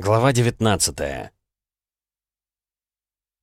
Глава 19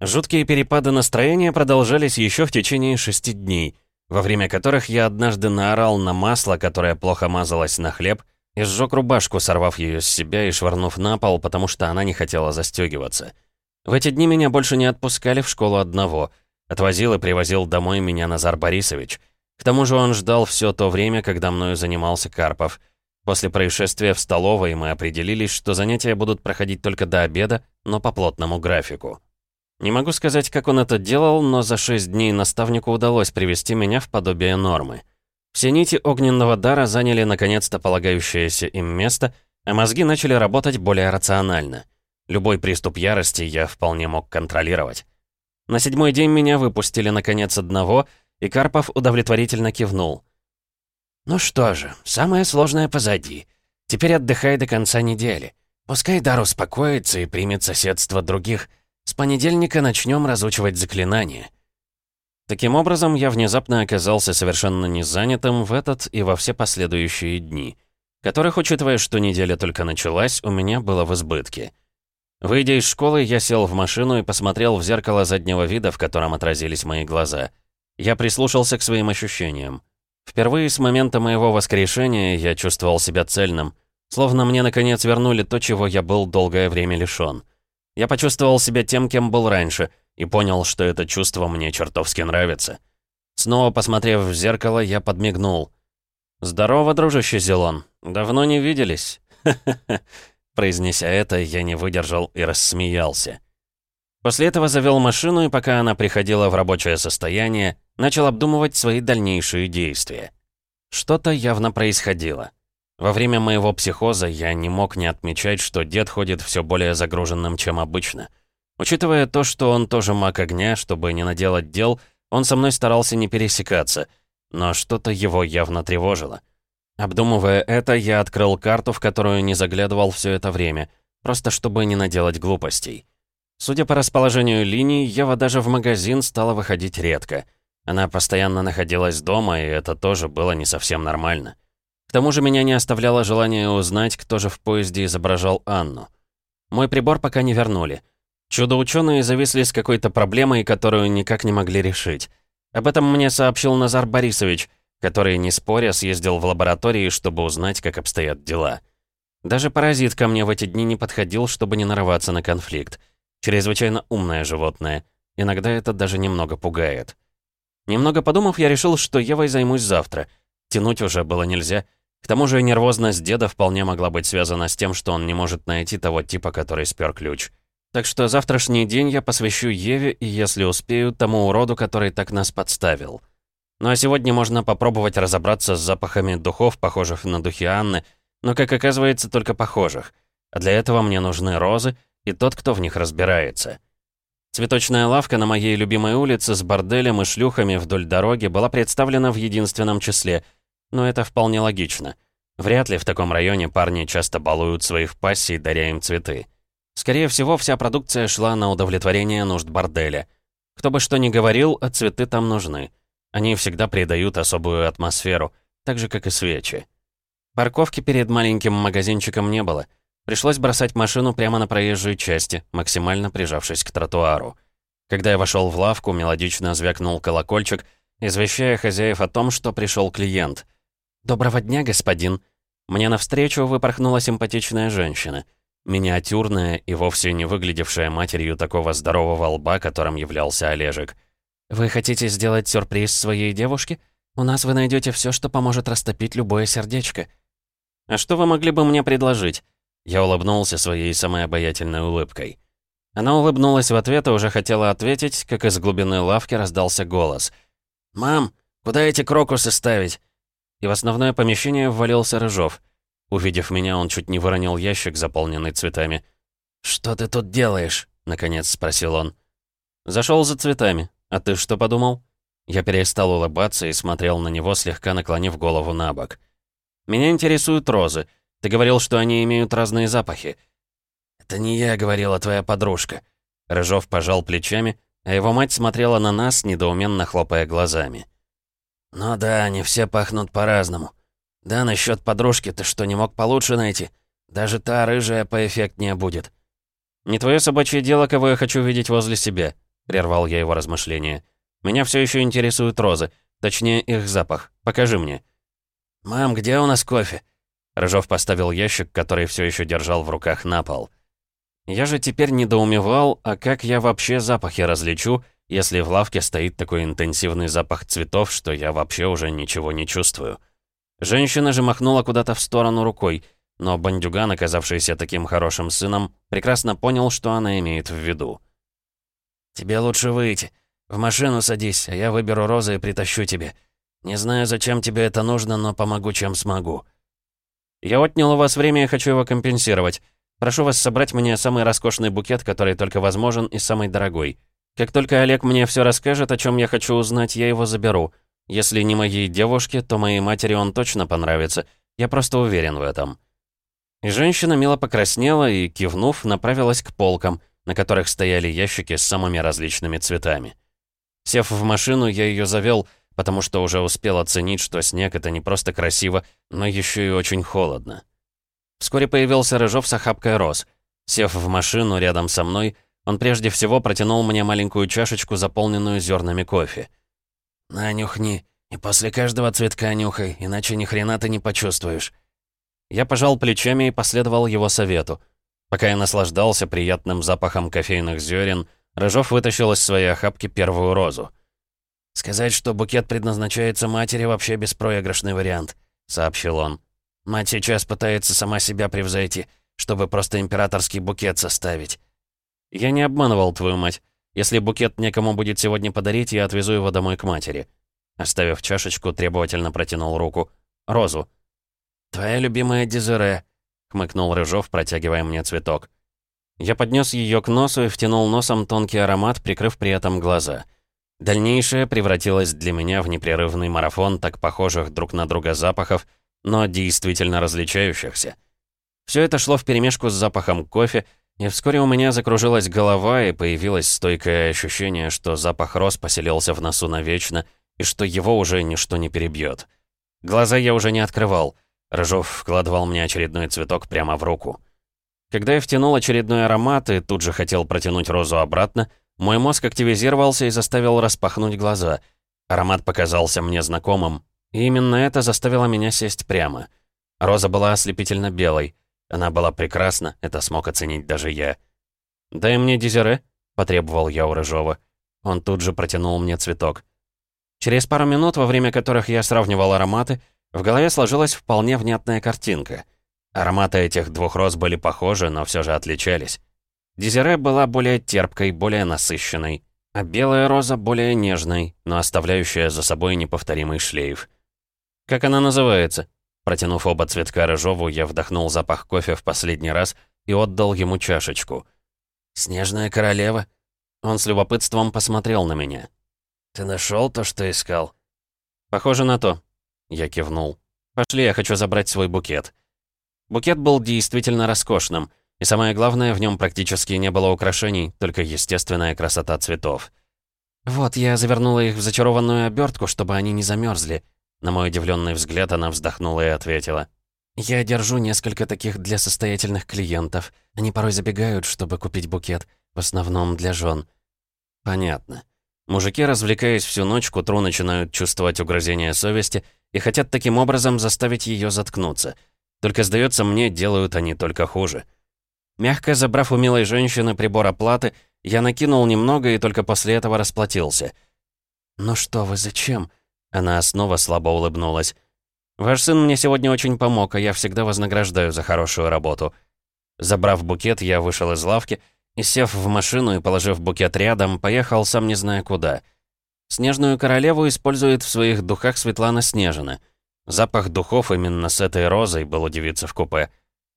Жуткие перепады настроения продолжались еще в течение шести дней, во время которых я однажды наорал на масло, которое плохо мазалось на хлеб, и сжег рубашку, сорвав ее с себя и швырнув на пол, потому что она не хотела застегиваться. В эти дни меня больше не отпускали в школу одного. Отвозил и привозил домой меня Назар Борисович. К тому же он ждал все то время, когда мною занимался Карпов — После происшествия в столовой мы определились, что занятия будут проходить только до обеда, но по плотному графику. Не могу сказать, как он это делал, но за шесть дней наставнику удалось привести меня в подобие нормы. Все нити огненного дара заняли наконец-то полагающееся им место, а мозги начали работать более рационально. Любой приступ ярости я вполне мог контролировать. На седьмой день меня выпустили наконец одного, и Карпов удовлетворительно кивнул — «Ну что же, самое сложное позади. Теперь отдыхай до конца недели. Пускай дар успокоится и примет соседство других. С понедельника начнем разучивать заклинания». Таким образом, я внезапно оказался совершенно не занятым в этот и во все последующие дни, которых, учитывая, что неделя только началась, у меня было в избытке. Выйдя из школы, я сел в машину и посмотрел в зеркало заднего вида, в котором отразились мои глаза. Я прислушался к своим ощущениям. Впервые с момента моего воскрешения я чувствовал себя цельным, словно мне наконец вернули то, чего я был долгое время лишён. Я почувствовал себя тем, кем был раньше, и понял, что это чувство мне чертовски нравится. Снова посмотрев в зеркало, я подмигнул. «Здорово, дружище Зелон. Давно не виделись?» Произнеся это, я не выдержал и рассмеялся. После этого завел машину, и пока она приходила в рабочее состояние, начал обдумывать свои дальнейшие действия. Что-то явно происходило. Во время моего психоза я не мог не отмечать, что дед ходит все более загруженным, чем обычно. Учитывая то, что он тоже маг огня, чтобы не наделать дел, он со мной старался не пересекаться, но что-то его явно тревожило. Обдумывая это, я открыл карту, в которую не заглядывал все это время, просто чтобы не наделать глупостей. Судя по расположению линий, Ева даже в магазин стала выходить редко. Она постоянно находилась дома, и это тоже было не совсем нормально. К тому же меня не оставляло желание узнать, кто же в поезде изображал Анну. Мой прибор пока не вернули. Чудо-ученые зависли с какой-то проблемой, которую никак не могли решить. Об этом мне сообщил Назар Борисович, который, не споря, съездил в лаборатории, чтобы узнать, как обстоят дела. Даже паразит ко мне в эти дни не подходил, чтобы не нарываться на конфликт. Чрезвычайно умное животное. Иногда это даже немного пугает. Немного подумав, я решил, что Евой займусь завтра. Тянуть уже было нельзя. К тому же нервозность деда вполне могла быть связана с тем, что он не может найти того типа, который спер ключ. Так что завтрашний день я посвящу Еве и, если успею, тому уроду, который так нас подставил. Ну а сегодня можно попробовать разобраться с запахами духов, похожих на духи Анны, но, как оказывается, только похожих. А для этого мне нужны розы, и тот, кто в них разбирается. Цветочная лавка на моей любимой улице с борделем и шлюхами вдоль дороги была представлена в единственном числе, но это вполне логично. Вряд ли в таком районе парни часто балуют своих пассий, даря им цветы. Скорее всего, вся продукция шла на удовлетворение нужд борделя. Кто бы что ни говорил, а цветы там нужны. Они всегда придают особую атмосферу, так же, как и свечи. Парковки перед маленьким магазинчиком не было — Пришлось бросать машину прямо на проезжей части, максимально прижавшись к тротуару. Когда я вошел в лавку, мелодично звякнул колокольчик, извещая хозяев о том, что пришел клиент. «Доброго дня, господин!» Мне навстречу выпорхнула симпатичная женщина. Миниатюрная и вовсе не выглядевшая матерью такого здорового лба, которым являлся Олежек. «Вы хотите сделать сюрприз своей девушке? У нас вы найдете все, что поможет растопить любое сердечко». «А что вы могли бы мне предложить?» Я улыбнулся своей самой обаятельной улыбкой. Она улыбнулась в ответ и уже хотела ответить, как из глубины лавки раздался голос. «Мам, куда эти крокусы ставить?» И в основное помещение ввалился Рыжов. Увидев меня, он чуть не выронил ящик, заполненный цветами. «Что ты тут делаешь?» — наконец спросил он. «Зашел за цветами. А ты что подумал?» Я перестал улыбаться и смотрел на него, слегка наклонив голову на бок. «Меня интересуют розы. Ты говорил, что они имеют разные запахи». «Это не я говорил, а твоя подружка». Рыжов пожал плечами, а его мать смотрела на нас, недоуменно хлопая глазами. «Ну да, они все пахнут по-разному. Да, насчет подружки ты что, не мог получше найти? Даже та рыжая поэффектнее будет». «Не твое собачье дело, кого я хочу видеть возле себя», — прервал я его размышления. «Меня все еще интересуют розы, точнее, их запах. Покажи мне». «Мам, где у нас кофе?» Рыжов поставил ящик, который все еще держал в руках на пол. Я же теперь недоумевал, а как я вообще запахи различу, если в лавке стоит такой интенсивный запах цветов, что я вообще уже ничего не чувствую. Женщина же махнула куда-то в сторону рукой, но бандюган, оказавшийся таким хорошим сыном, прекрасно понял, что она имеет в виду. «Тебе лучше выйти. В машину садись, а я выберу розы и притащу тебе. Не знаю, зачем тебе это нужно, но помогу, чем смогу». «Я отнял у вас время и хочу его компенсировать. Прошу вас собрать мне самый роскошный букет, который только возможен, и самый дорогой. Как только Олег мне все расскажет, о чем я хочу узнать, я его заберу. Если не моей девушке, то моей матери он точно понравится. Я просто уверен в этом». И женщина мило покраснела и, кивнув, направилась к полкам, на которых стояли ящики с самыми различными цветами. Сев в машину, я ее завел, потому что уже успел оценить, что снег — это не просто красиво, но еще и очень холодно. Вскоре появился Рыжов с охапкой роз. Сев в машину рядом со мной, он прежде всего протянул мне маленькую чашечку, заполненную зернами кофе. «На, и после каждого цветка нюхай, иначе ни хрена ты не почувствуешь». Я пожал плечами и последовал его совету. Пока я наслаждался приятным запахом кофейных зерен, Рыжов вытащил из своей охапки первую розу. «Сказать, что букет предназначается матери, вообще беспроигрышный вариант», — сообщил он. Мать сейчас пытается сама себя превзойти, чтобы просто императорский букет составить. Я не обманывал твою мать. Если букет некому будет сегодня подарить, я отвезу его домой к матери. Оставив чашечку, требовательно протянул руку. Розу. «Твоя любимая Дезире», — хмыкнул Рыжов, протягивая мне цветок. Я поднес ее к носу и втянул носом тонкий аромат, прикрыв при этом глаза. Дальнейшее превратилось для меня в непрерывный марафон так похожих друг на друга запахов, но действительно различающихся. Все это шло вперемешку с запахом кофе, и вскоре у меня закружилась голова, и появилось стойкое ощущение, что запах роз поселился в носу навечно, и что его уже ничто не перебьет. Глаза я уже не открывал. Рыжов вкладывал мне очередной цветок прямо в руку. Когда я втянул очередной аромат и тут же хотел протянуть розу обратно, мой мозг активизировался и заставил распахнуть глаза. Аромат показался мне знакомым, и именно это заставило меня сесть прямо. Роза была ослепительно белой. Она была прекрасна, это смог оценить даже я. «Дай мне дезире», — потребовал я у Рыжова. Он тут же протянул мне цветок. Через пару минут, во время которых я сравнивал ароматы, в голове сложилась вполне внятная картинка. Ароматы этих двух роз были похожи, но все же отличались. Дезире была более терпкой, более насыщенной, а белая роза более нежной, но оставляющая за собой неповторимый шлейф. «Как она называется?» Протянув оба цветка рыжову, я вдохнул запах кофе в последний раз и отдал ему чашечку. «Снежная королева?» Он с любопытством посмотрел на меня. «Ты нашел то, что искал?» «Похоже на то». Я кивнул. «Пошли, я хочу забрать свой букет». Букет был действительно роскошным, и самое главное, в нем практически не было украшений, только естественная красота цветов. «Вот, я завернула их в зачарованную обертку, чтобы они не замерзли», на мой удивленный взгляд она вздохнула и ответила. «Я держу несколько таких для состоятельных клиентов. Они порой забегают, чтобы купить букет, в основном для жен». «Понятно. Мужики, развлекаясь всю ночь, к утру начинают чувствовать угрызение совести и хотят таким образом заставить ее заткнуться. Только, сдается мне, делают они только хуже». Мягко забрав у милой женщины прибор оплаты, я накинул немного и только после этого расплатился. «Ну что вы, зачем?» Она снова слабо улыбнулась. «Ваш сын мне сегодня очень помог, а я всегда вознаграждаю за хорошую работу». Забрав букет, я вышел из лавки и, сев в машину и положив букет рядом, поехал сам не зная куда. Снежную королеву использует в своих духах Светлана Снежина. Запах духов именно с этой розой был у девицы в купе.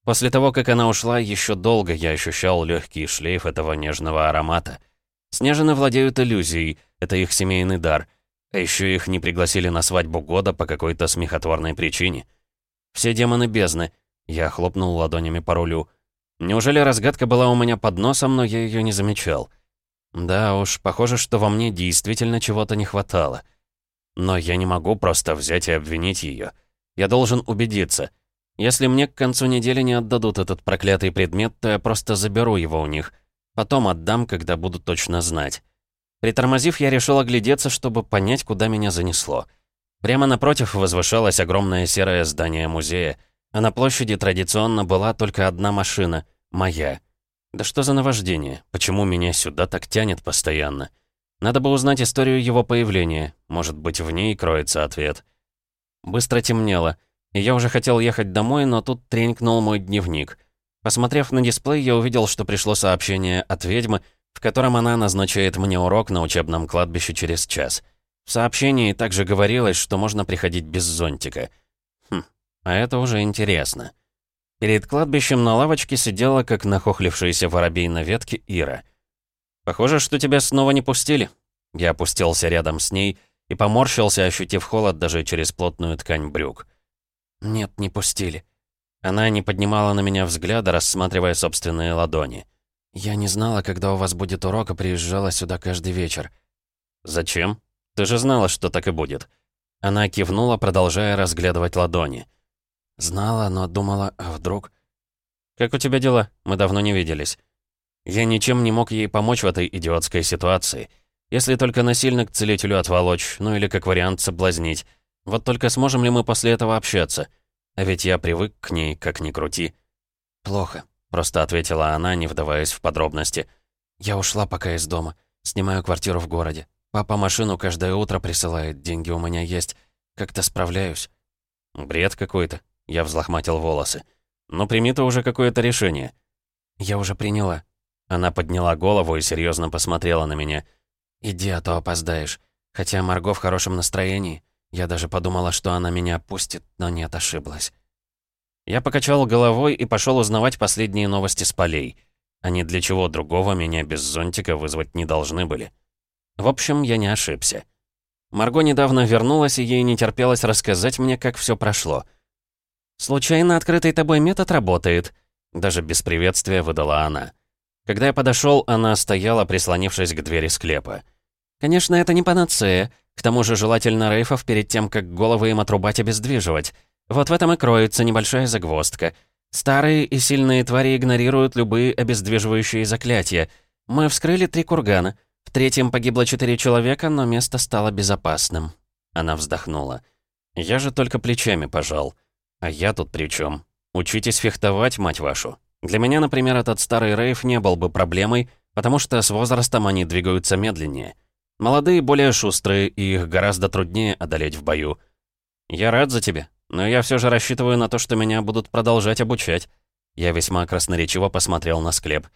После того, как она ушла, еще долго я ощущал легкий шлейф этого нежного аромата. Снежины владеют иллюзией, это их семейный дар — а еще их не пригласили на свадьбу года по какой-то смехотворной причине. Все демоны бездны. Я хлопнул ладонями по рулю. Неужели разгадка была у меня под носом, но я ее не замечал? Да уж, похоже, что во мне действительно чего-то не хватало. Но я не могу просто взять и обвинить ее. Я должен убедиться. Если мне к концу недели не отдадут этот проклятый предмет, то я просто заберу его у них. Потом отдам, когда буду точно знать. Притормозив, я решил оглядеться, чтобы понять, куда меня занесло. Прямо напротив возвышалось огромное серое здание музея, а на площади традиционно была только одна машина — моя. Да что за наваждение? Почему меня сюда так тянет постоянно? Надо бы узнать историю его появления. Может быть, в ней кроется ответ. Быстро темнело, я уже хотел ехать домой, но тут тренькнул мой дневник. Посмотрев на дисплей, я увидел, что пришло сообщение от ведьмы, в котором она назначает мне урок на учебном кладбище через час. В сообщении также говорилось, что можно приходить без зонтика. Хм, а это уже интересно. Перед кладбищем на лавочке сидела, как нахохлившаяся воробей на ветке, Ира — «Похоже, что тебя снова не пустили». Я опустился рядом с ней и поморщился, ощутив холод даже через плотную ткань брюк. «Нет, не пустили». Она не поднимала на меня взгляда, рассматривая собственные ладони. «Я не знала, когда у вас будет урок, и приезжала сюда каждый вечер». «Зачем? Ты же знала, что так и будет». Она кивнула, продолжая разглядывать ладони. «Знала, но думала, а вдруг...» «Как у тебя дела? Мы давно не виделись». Я ничем не мог ей помочь в этой идиотской ситуации. Если только насильно к целителю отволочь, ну или как вариант соблазнить. Вот только сможем ли мы после этого общаться? А ведь я привык к ней, как ни крути. «Плохо», — просто ответила она, не вдаваясь в подробности. «Я ушла пока из дома. Снимаю квартиру в городе. Папа машину каждое утро присылает, деньги у меня есть. Как-то справляюсь». «Бред какой-то», — я взлохматил волосы. «Но прими ты уже какое-то решение». «Я уже приняла. Она подняла голову и серьезно посмотрела на меня. «Иди, а то опоздаешь. Хотя Марго в хорошем настроении. Я даже подумала, что она меня опустит, но нет, ошиблась». Я покачал головой и пошел узнавать последние новости с полей. Они для чего другого меня без зонтика вызвать не должны были. В общем, я не ошибся. Марго недавно вернулась, и ей не терпелось рассказать мне, как все прошло. «Случайно открытый тобой метод работает», — даже без приветствия выдала она. Когда я подошел, она стояла, прислонившись к двери склепа. «Конечно, это не панацея. К тому же желательно рейфов перед тем, как головы им отрубать, обездвиживать. Вот в этом и кроется небольшая загвоздка. Старые и сильные твари игнорируют любые обездвиживающие заклятия. Мы вскрыли три кургана. В третьем погибло четыре человека, но место стало безопасным». Она вздохнула. «Я же только плечами пожал. А я тут при чем? Учитесь фехтовать, мать вашу». Для меня, например, этот старый рейв не был бы проблемой, потому что с возрастом они двигаются медленнее. Молодые более шустрые, и их гораздо труднее одолеть в бою. Я рад за тебя, но я все же рассчитываю на то, что меня будут продолжать обучать. Я весьма красноречиво посмотрел на склеп.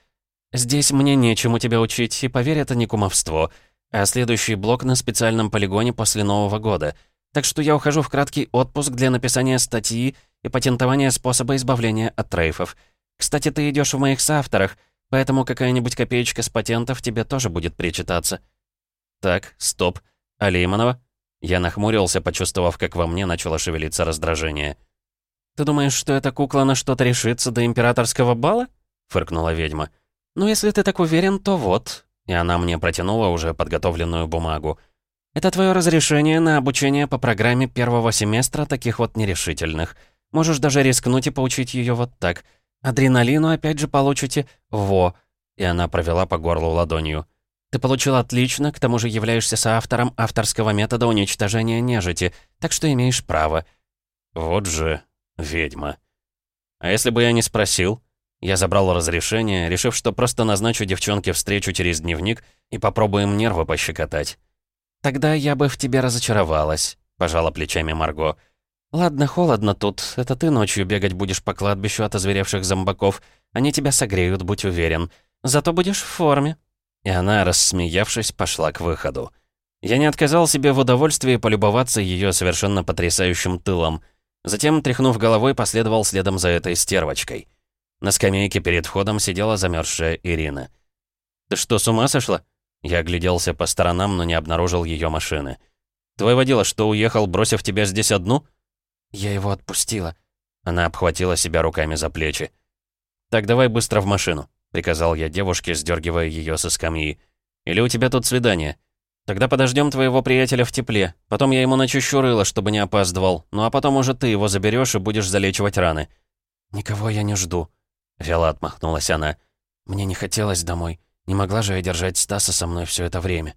«Здесь мне нечему тебя учить, и поверь, это не кумовство, а следующий блок на специальном полигоне после Нового года. Так что я ухожу в краткий отпуск для написания статьи и патентования способа избавления от рейфов. Кстати, ты идешь в моих соавторах, поэтому какая-нибудь копеечка с патентов тебе тоже будет причитаться». «Так, стоп. А Лейманова?» Я нахмурился, почувствовав, как во мне начало шевелиться раздражение. «Ты думаешь, что эта кукла на что-то решится до императорского бала?» — фыркнула ведьма. «Ну, если ты так уверен, то вот». И она мне протянула уже подготовленную бумагу. «Это твое разрешение на обучение по программе первого семестра таких вот нерешительных. Можешь даже рискнуть и поучить ее вот так — Адреналину опять же получите. Во!» И она провела по горлу ладонью. «Ты получил отлично, к тому же являешься соавтором авторского метода уничтожения нежити, так что имеешь право». «Вот же ведьма». «А если бы я не спросил?» Я забрал разрешение, решив, что просто назначу девчонке встречу через дневник и попробуем нервы пощекотать. «Тогда я бы в тебе разочаровалась», — пожала плечами Марго. «Ладно, холодно тут. Это ты ночью бегать будешь по кладбищу от озверевших зомбаков. Они тебя согреют, будь уверен. Зато будешь в форме». И она, рассмеявшись, пошла к выходу. Я не отказал себе в удовольствии полюбоваться ее совершенно потрясающим тылом. Затем, тряхнув головой, последовал следом за этой стервочкой. На скамейке перед входом сидела замерзшая Ирина. «Ты что, с ума сошла?» Я огляделся по сторонам, но не обнаружил ее машины. «Твой водила что, уехал, бросив тебя здесь одну?» «Я его отпустила». Она обхватила себя руками за плечи. «Так давай быстро в машину», — приказал я девушке, сдергивая ее со скамьи. «Или у тебя тут свидание?» Тогда подождем твоего приятеля в тепле. Потом я ему начищу рыло, чтобы не опаздывал. Ну а потом уже ты его заберешь и будешь залечивать раны». «Никого я не жду», — вяло отмахнулась она. «Мне не хотелось домой. Не могла же я держать Стаса со мной все это время».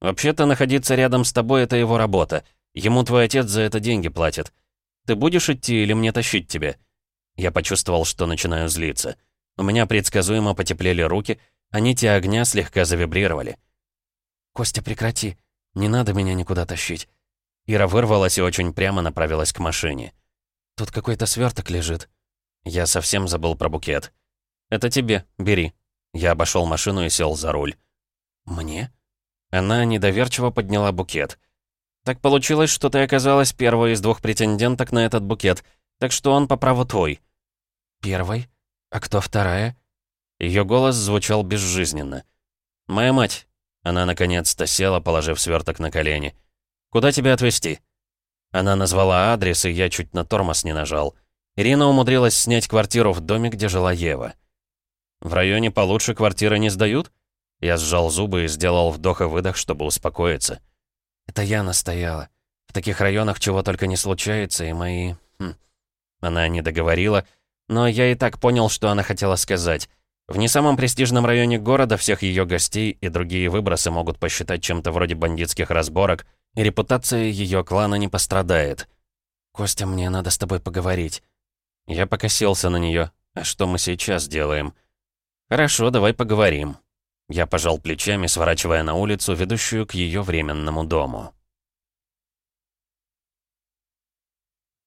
«Вообще-то находиться рядом с тобой — это его работа. Ему твой отец за это деньги платит. Ты будешь идти или мне тащить тебя?» Я почувствовал, что начинаю злиться. У меня предсказуемо потеплели руки, а нити огня слегка завибрировали. «Костя, прекрати. Не надо меня никуда тащить». Ира вырвалась и очень прямо направилась к машине. «Тут какой-то сверток лежит». Я совсем забыл про букет. «Это тебе, бери». Я обошел машину и сел за руль. «Мне?» Она недоверчиво подняла букет. «Так получилось, что ты оказалась первой из двух претенденток на этот букет, так что он по праву твой». «Первой? А кто вторая?» Ее голос звучал безжизненно. «Моя мать, она наконец-то села, положив сверток на колени. «Куда тебя отвезти?» Она назвала адрес, и я чуть на тормоз не нажал. Ирина умудрилась снять квартиру в доме, где жила Ева. «В районе получше квартиры не сдают?» Я сжал зубы и сделал вдох и выдох, чтобы успокоиться. «Это я настояла. В таких районах чего только не случается, и мои...» хм. Она не договорила, но я и так понял, что она хотела сказать. В не самом престижном районе города всех ее гостей и другие выбросы могут посчитать чем-то вроде бандитских разборок, и репутация ее клана не пострадает. «Костя, мне надо с тобой поговорить». Я покосился на нее. «А что мы сейчас делаем?» «Хорошо, давай поговорим». Я пожал плечами, сворачивая на улицу, ведущую к ее временному дому.